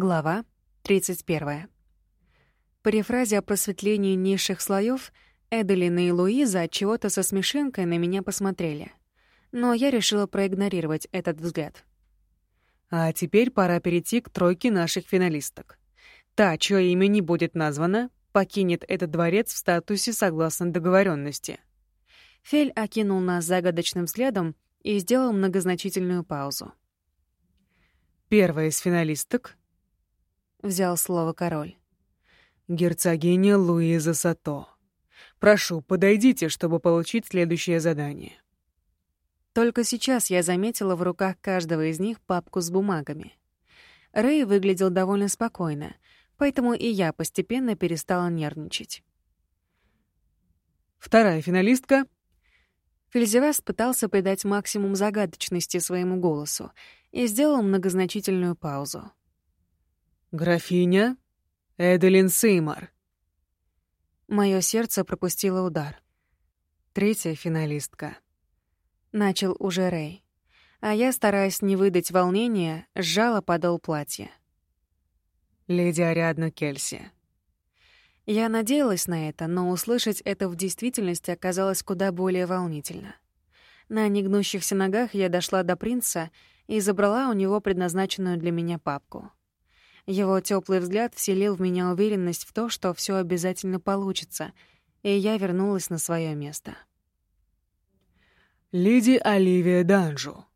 Глава 31. При фразе о просветлении низших слоев Эделин и Луиза от чего-то со смешинкой на меня посмотрели. Но я решила проигнорировать этот взгляд. А теперь пора перейти к тройке наших финалисток. Та, чье имя не будет названо, покинет этот дворец в статусе согласно договоренности. Фель окинул нас загадочным взглядом и сделал многозначительную паузу. Первая из финалисток — взял слово король. «Герцогиня Луиза Сато. Прошу, подойдите, чтобы получить следующее задание». Только сейчас я заметила в руках каждого из них папку с бумагами. Рэй выглядел довольно спокойно, поэтому и я постепенно перестала нервничать. Вторая финалистка. Фельзеваст пытался придать максимум загадочности своему голосу и сделал многозначительную паузу. «Графиня Эделин Сеймар». Моё сердце пропустило удар. Третья финалистка. Начал уже Рэй. А я, стараясь не выдать волнения, сжала подол платья. Леди Ариадна Кельси. Я надеялась на это, но услышать это в действительности оказалось куда более волнительно. На негнущихся ногах я дошла до принца и забрала у него предназначенную для меня папку. Его теплый взгляд вселил в меня уверенность в то, что все обязательно получится, и я вернулась на свое место. «Леди Оливия Данжу».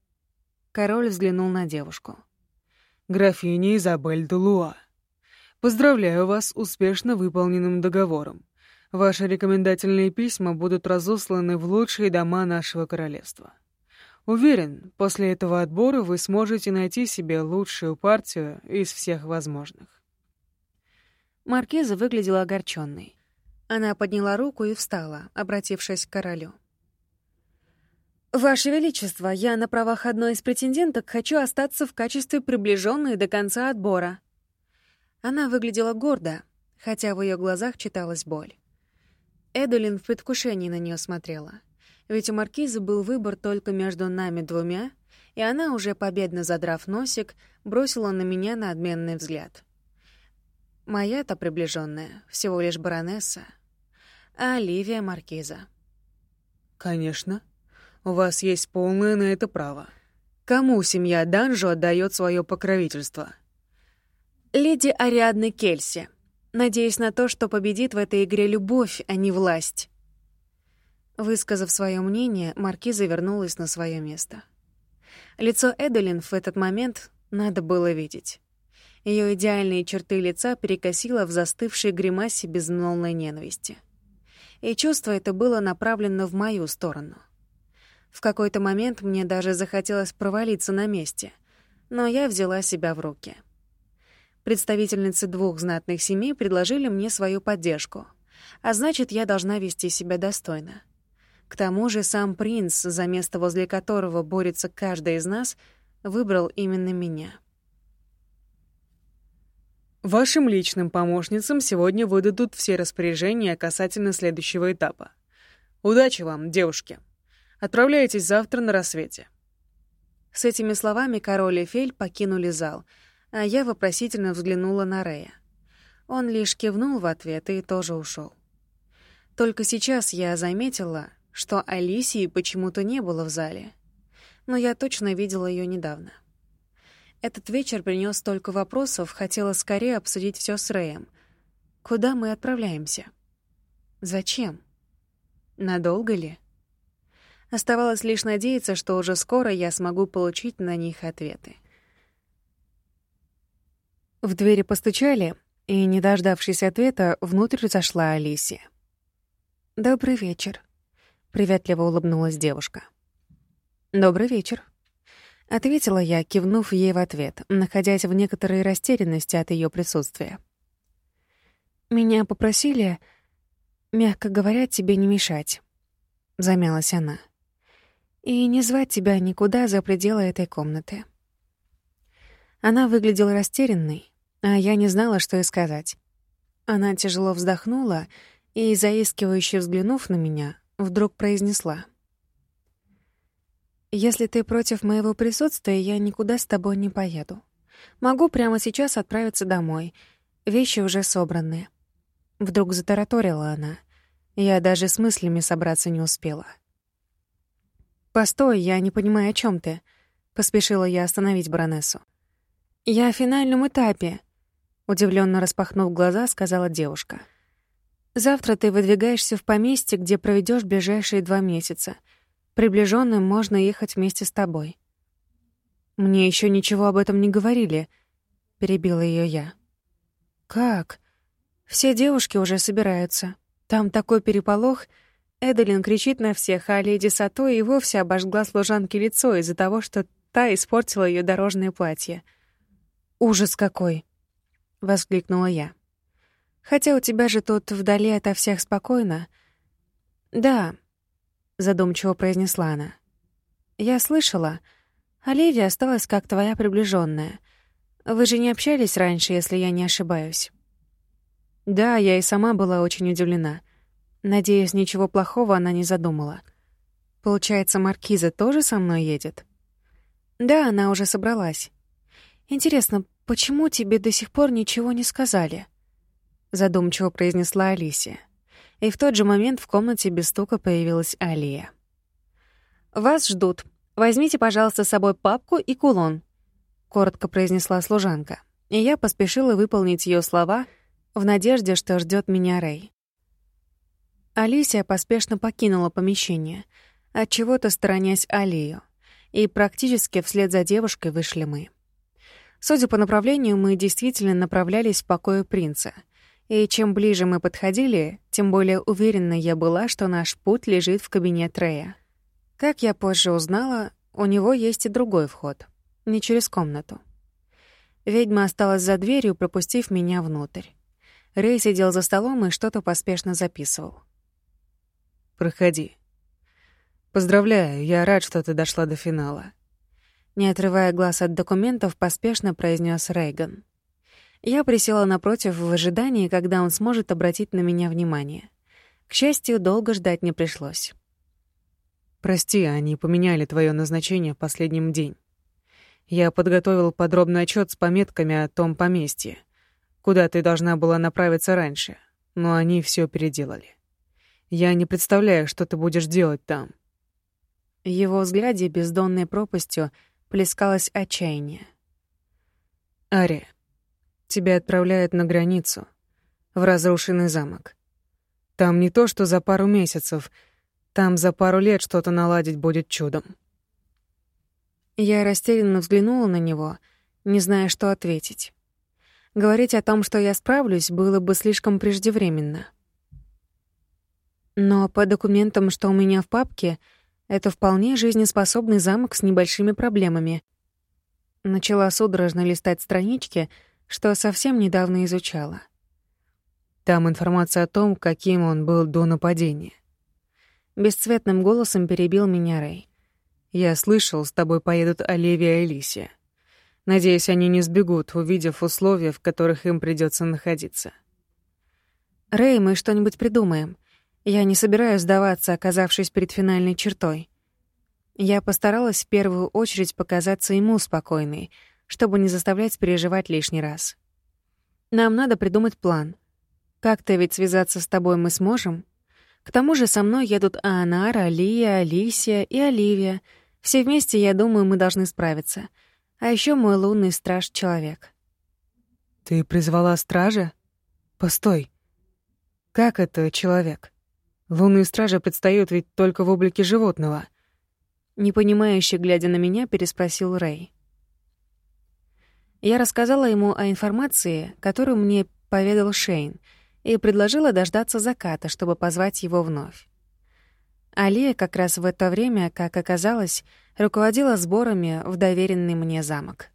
Король взглянул на девушку. «Графиня Изабель Делуа. Поздравляю вас с успешно выполненным договором. Ваши рекомендательные письма будут разосланы в лучшие дома нашего королевства. Уверен, после этого отбора вы сможете найти себе лучшую партию из всех возможных. Маркиза выглядела огорченной. Она подняла руку и встала, обратившись к королю. «Ваше Величество, я на правах одной из претенденток хочу остаться в качестве приближенной до конца отбора». Она выглядела гордо, хотя в ее глазах читалась боль. Эдолин в предвкушении на нее смотрела — ведь у маркизы был выбор только между нами двумя, и она, уже победно задрав носик, бросила на меня надменный взгляд. Моя-то приближенная, всего лишь баронесса, а Оливия — маркиза. «Конечно. У вас есть полное на это право. Кому семья Данжо отдает свое покровительство?» «Леди Ариадны Кельси. Надеюсь на то, что победит в этой игре любовь, а не власть». Высказав свое мнение, маркиза вернулась на свое место. Лицо Эделин в этот момент надо было видеть. Ее идеальные черты лица перекосило в застывшей гримасе безмолвной ненависти. И чувство это было направлено в мою сторону. В какой-то момент мне даже захотелось провалиться на месте, но я взяла себя в руки. Представительницы двух знатных семей предложили мне свою поддержку, а значит, я должна вести себя достойно. К тому же сам принц, за место возле которого борется каждый из нас, выбрал именно меня. Вашим личным помощницам сегодня выдадут все распоряжения касательно следующего этапа. Удачи вам, девушки. Отправляйтесь завтра на рассвете. С этими словами король и Фель покинули зал, а я вопросительно взглянула на Рея. Он лишь кивнул в ответ и тоже ушел. Только сейчас я заметила, что Алисии почему-то не было в зале. Но я точно видела ее недавно. Этот вечер принес столько вопросов, хотела скорее обсудить все с Рэем. Куда мы отправляемся? Зачем? Надолго ли? Оставалось лишь надеяться, что уже скоро я смогу получить на них ответы. В двери постучали, и, не дождавшись ответа, внутрь зашла Алисия. «Добрый вечер», Приветливо улыбнулась девушка. «Добрый вечер», — ответила я, кивнув ей в ответ, находясь в некоторой растерянности от ее присутствия. «Меня попросили, мягко говоря, тебе не мешать», — замялась она, «и не звать тебя никуда за пределы этой комнаты». Она выглядела растерянной, а я не знала, что и сказать. Она тяжело вздохнула и, заискивающе взглянув на меня, вдруг произнесла. «Если ты против моего присутствия, я никуда с тобой не поеду. Могу прямо сейчас отправиться домой. Вещи уже собраны. Вдруг затараторила она. Я даже с мыслями собраться не успела. «Постой, я не понимаю, о чем ты?» Поспешила я остановить баронессу. «Я о финальном этапе», — удивленно распахнув глаза, сказала девушка. «Завтра ты выдвигаешься в поместье, где проведешь ближайшие два месяца. Приближенным можно ехать вместе с тобой». «Мне еще ничего об этом не говорили», — перебила ее я. «Как? Все девушки уже собираются. Там такой переполох. Эделин кричит на всех, а леди Сато и вовсе обожгла служанке лицо из-за того, что та испортила ее дорожное платье. «Ужас какой!» — воскликнула я. «Хотя у тебя же тут вдали ото всех спокойно». «Да», — задумчиво произнесла она. «Я слышала. Оливия осталась как твоя приближенная. Вы же не общались раньше, если я не ошибаюсь». Да, я и сама была очень удивлена. Надеюсь, ничего плохого она не задумала. Получается, Маркиза тоже со мной едет? Да, она уже собралась. Интересно, почему тебе до сих пор ничего не сказали? Задумчиво произнесла Алисия. И в тот же момент в комнате без стука появилась Алия. «Вас ждут. Возьмите, пожалуйста, с собой папку и кулон», — коротко произнесла служанка. И я поспешила выполнить ее слова — в надежде, что ждет меня Рэй. Алисия поспешно покинула помещение, от чего то сторонясь аллею, и практически вслед за девушкой вышли мы. Судя по направлению, мы действительно направлялись в покое принца, и чем ближе мы подходили, тем более уверена я была, что наш путь лежит в кабинет Рэя. Как я позже узнала, у него есть и другой вход, не через комнату. Ведьма осталась за дверью, пропустив меня внутрь. Рэй сидел за столом и что-то поспешно записывал. «Проходи. Поздравляю, я рад, что ты дошла до финала». Не отрывая глаз от документов, поспешно произнес Рейган. Я присела напротив в ожидании, когда он сможет обратить на меня внимание. К счастью, долго ждать не пришлось. «Прости, они поменяли твое назначение в последний день. Я подготовил подробный отчет с пометками о том поместье, куда ты должна была направиться раньше, но они все переделали. Я не представляю, что ты будешь делать там». В его взгляде бездонной пропастью плескалось отчаяние. «Ари, тебя отправляют на границу, в разрушенный замок. Там не то, что за пару месяцев, там за пару лет что-то наладить будет чудом». Я растерянно взглянула на него, не зная, что ответить. Говорить о том, что я справлюсь, было бы слишком преждевременно. Но по документам, что у меня в папке, это вполне жизнеспособный замок с небольшими проблемами. Начала судорожно листать странички, что совсем недавно изучала. Там информация о том, каким он был до нападения. Бесцветным голосом перебил меня Рэй. «Я слышал, с тобой поедут Оливия и Алисия. Надеюсь, они не сбегут, увидев условия, в которых им придется находиться. «Рэй, мы что-нибудь придумаем. Я не собираюсь сдаваться, оказавшись перед финальной чертой. Я постаралась в первую очередь показаться ему спокойной, чтобы не заставлять переживать лишний раз. Нам надо придумать план. Как-то ведь связаться с тобой мы сможем. К тому же со мной едут Аанара, Алия, Алисия и Оливия. Все вместе, я думаю, мы должны справиться — а еще мой лунный страж-человек. Ты призвала стража? Постой. Как это человек? Лунные стражи предстают ведь только в облике животного. Непонимающе глядя на меня, переспросил Рэй. Я рассказала ему о информации, которую мне поведал Шейн, и предложила дождаться заката, чтобы позвать его вновь. Алия как раз в это время, как оказалось, руководила сборами в доверенный мне замок.